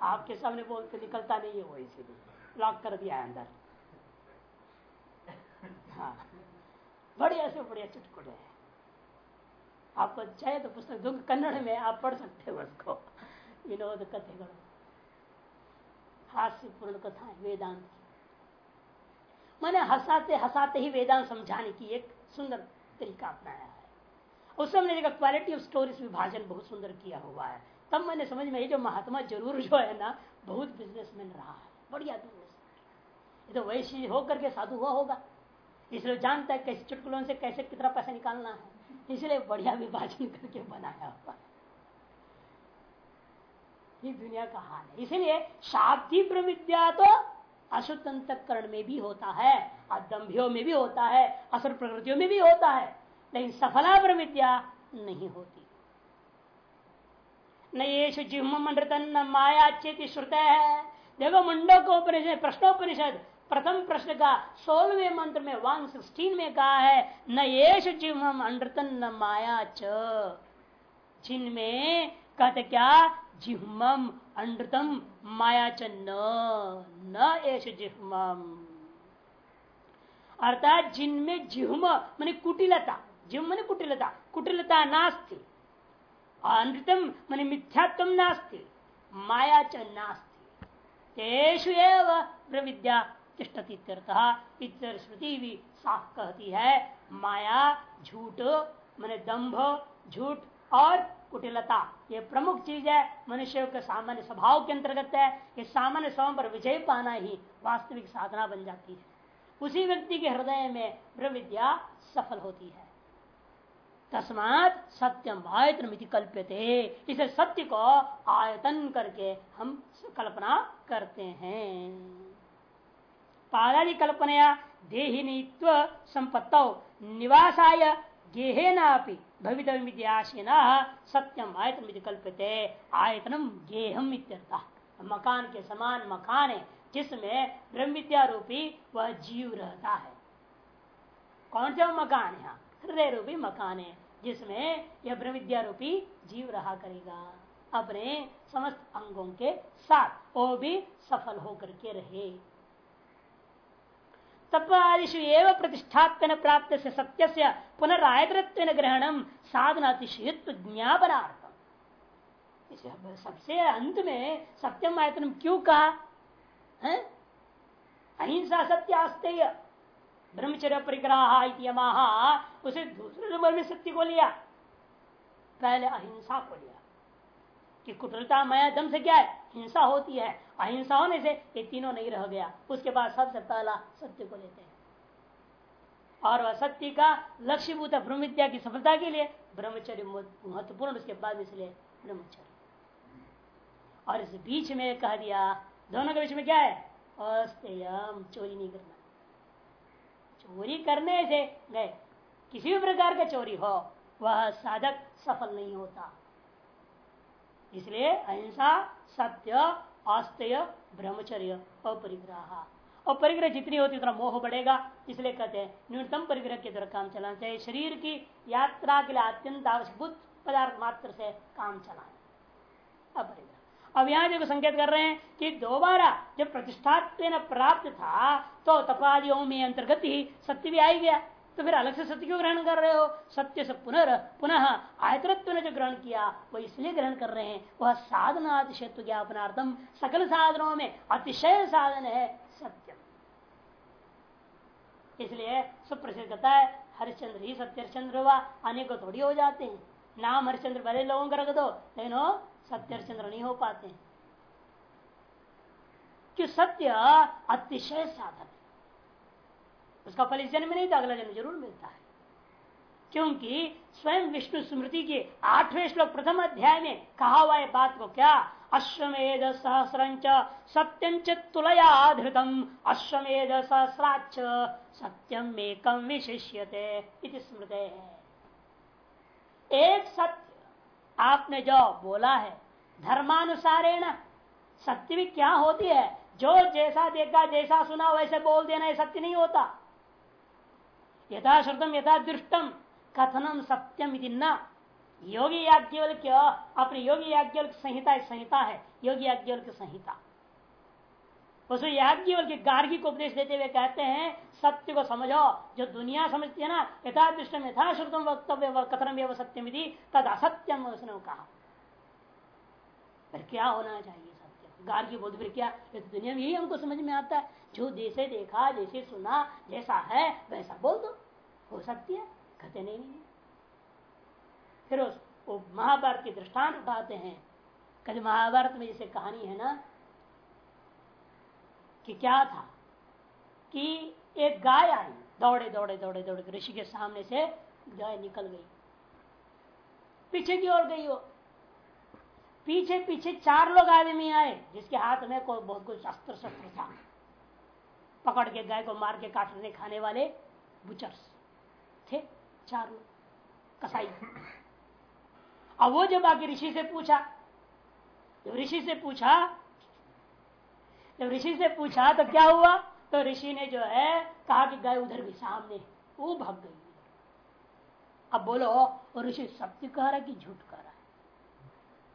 आपके सामने बोलते निकलता नहीं है वो इसीलिए। लॉक कर दिया है अंदर। हाँ। बढ़िया से बढ़िया चुटकुटे है। आपको चाहे तो पुस्तक, दुख कन्नड़ में आप पढ़ सकते हो उसको। विनोद कथे हास्यपूर्ण कथा है, वेदांत की। मैंने हंसाते हंसाते ही वेदांत समझाने की एक सुंदर तरीका अपनाया है। उस समय देखा क्वालिटी ऑफ़ स्टोरीज विभाजन बहुत सुंदर किया हुआ है। तब मैंने समझ में ये जो महात्मा ज़रूर जो है ना, बहुत बिजनेसमैन रहा है। बढ़िया बिज़नेस ये तो वैश्य होकर के साधु हुआ होगा। इसलिए जानता है कैसे चुटकुलों से कैसे कितना पैसा निकालना है। इसलिए बढ़िया विभाजन करके बनाया हुआ है। ये दुनिया का हाल है। इसीलिए शाब्दी प्रविद्या तो अशुद्ध अंतकरण में भी होता है अदम्भियों में भी होता है, असुर प्रकृतियों में भी होता है, लेकिन सफला प्रविद्या नहीं होती। न जिह्म न माया चेत श्रुत। है देखो मुंडो उपनिषद, प्रश्नोपनिषद, प्रथम प्रश्न का सोलवे मंत्र में वन सिक्सटीन में कहा है, न ये जिह्म न माया च जिनमें कहते क्या? जिह्मम अनृतम माया च न एश जिह्मम। अर्थात जिनमें जिह्म मैंने कुटिलता, जिह्म मैंने कुटिलता कुटिलता नास्ती। अनृतम मैंने मिथ्यात्व नास्ती माया च नास्ती। तेषु विद्या तिष्ठती श्रुति भी साफ़ कहती है, माया, झूठ, मैंने दंभ, झूठ और कुटिलता, ये प्रमुख चीज़ है। मनुष्य के सामान्य स्वभाव के अंतर्गत है। ये सामान्य स्वभाव पर विजय पाना ही वास्तविक साधना बन जाती है। उसी व्यक्ति के हृदय में प्रविद्या सफल होती है। तस्मात सत्यम आयतन कल्प्यते। इसे सत्य को आयतन करके हम कल्पना करते हैं। पादादि कल्पनया देहिनीत्व संपत्त निवासाय गेहेनापि भवितव्यमितिहासीन सत्यम आयतन कल्पते आयतनम गेहम मकान के समान मकान है, जिसमें ब्रह्म विद्या रूपी वह जीव रहता है। कौन सा मकान है हृदय रूपी मकान है, जिसमें यह ब्रह्म विद्या रूपी जीव रहा करेगा। अपने समस्त अंगों के साथ वो भी सफल होकर के रहे। तत्वादिशु एवं प्रतिष्ठात्न प्राप्त से सत्य से पुनरायतृत्व ग्रहणम साधना अतिशयत्व ज्ञापनार्थम सबसे अंत में सत्यम आयतन क्यों कहा? है? अहिंसा सत्य आस्तेय। ब्रह्मचर्य परिग्रह उसे दूसरे नंबर में सत्य को लिया। पहले अहिंसा को लिया। कि कुटलता माया दम से क्या है? हिंसा होती है। अहिंसा होने से ये तीनों नहीं रह गया। उसके बाद सबसे पहला सत्य को लेते हैं। और वह सत्य का लक्ष्यभूत ब्रह्म विद्या की सफलता के लिए, ब्रह्मचर्य महत्वपूर्ण, उसके बाद इसलिए ब्रह्मचर्य। और इस बीच में कह दिया, दोनों के बीच में क्या है? अस्तेयम चोरी नहीं करना। चोरी करने से गए किसी भी प्रकार का चोरी हो, वह साधक सफल नहीं होता। इसलिए अहिंसा, सत्य आस्तेय ब्रह्मचर्य अपरिग्रह। और परिग्रह जितनी होती उतना मोह बढ़ेगा। इसलिए कहते हैं, न्यूनतम परिग्रह की तरह काम चलाना चाहिए। शरीर की यात्रा के लिए अत्यंत आवश्यक पदार्थ मात्र से काम चलाना। अपरिग्रह। अब यहाँ देखो संकेत कर रहे हैं कि दोबारा जब प्रतिष्ठात्व प्राप्त था तो तपादियों में अंतर्गत ही सत्य भी आई गया। तो फिर अलग से सत्य क्यों ग्रहण कर रहे हो? सत्य से पुनः पुनः आयतरत्व ने जो ग्रहण किया, वो इसलिए ग्रहण कर रहे हैं, वह साधना अतिशयत्व ज्ञापनार्थम, सकल साधनों में अतिशय साधन है सत्यम। इसलिए सुप्रसिद्ध कहता है, हरिश्चंद्र ही सत्य हरिश्चंद्र हुआ, अनेकों थोड़ी हो जाते हैं। नाम हरिश्चंद्र भले लोगों का रख दो, लेकिन सत्य चंद्र नहीं हो पाते कि सत्य अतिशय साधन उसका फल इस जन्म में नहीं था, अगला जन्म ज़रूर मिलता है। क्योंकि स्वयं विष्णु स्मृति के आठवें श्लोक प्रथम अध्याय में कहा हुआ है बात को क्या? अश्वमेध सहस्रंच सत्यं धृतम। अश्वमेध सहस्राच सत्यम एकम विशिष्यते स्मृत है। एक सत्य आपने जो बोला है, धर्मानुसारेण सत्य भी क्या होती है? जो जैसा देखा, जैसा सुना, वैसे बोल देना सत्य नहीं होता। यथा श्रुतम यथा दृष्टम कथनम सत्यम न। योगी याज्ञवल क्यों अपने योगी याज्ञवल संहिता संहिता है, योगी याज्ञवल की संहिता। उसमें याज्ञवल के गार्गी को उपदेश देते हुए कहते हैं, सत्य को समझो, जो दुनिया समझती है ना यथा दृष्टम यथा श्रुतम वक्तव्य कथनम सत्यम तद असत्यम उसने कहा। फिर क्या होना चाहिए? गार्गी बोध फिर क्या? तो दुनिया में यही हमको समझ में आता है। जो जैसे देखा जैसे सुना जैसा है वैसा बोल दो। हो सकती है कहते नहीं, नहीं। फिर उस महाभारत के दृष्टांत उठाते हैं। कभी महाभारत में जैसे कहानी है ना कि क्या था? कि एक गाय आई दौड़े दौड़े दौड़े दौड़े ऋषि के सामने से गाय निकल गई। पीछे की ओर गई वो। पीछे पीछे चार लोग आदमी आए जिसके हाथ में कोई बहुत कुछ अस्त्र शस्त्र था। पकड़ के गाय को मार के काटने खाने वाले बुचर्स थे चार लोग कसाई। अब वो जब आके ऋषि से पूछा जब ऋषि से पूछा जब ऋषि से पूछा तो क्या हुआ? तो ऋषि ने जो है कहा कि गाय उधर भी सामने वो भाग गई। अब बोलो ऋषि सत्य कह रहा है कि झूठ कह रहा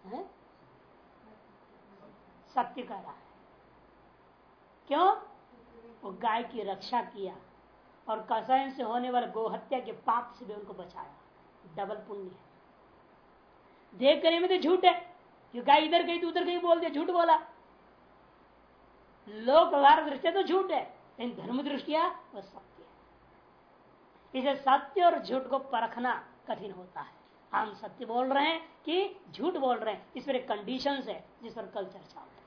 है, है? सत्य कह रहा है क्यों? वो गाय की रक्षा किया और कसायन से होने वाले गोहत्या के पाप से भी उनको बचाया। डबल पुण्य है। देख करने में तो झूठ है कि गाय इधर गई तो उधर गई, बोल दिया, झूठ बोला। लोक व्यवहार दृष्टिया तो झूठ है, लेकिन धर्म दृष्टिया वह सत्य है। इसे सत्य और झूठ को परखना कठिन होता है। हम सत्य बोल रहे हैं कि झूठ बोल रहे हैं। इस पर कंडीशन है, जिस पर कल चर्चा होगी।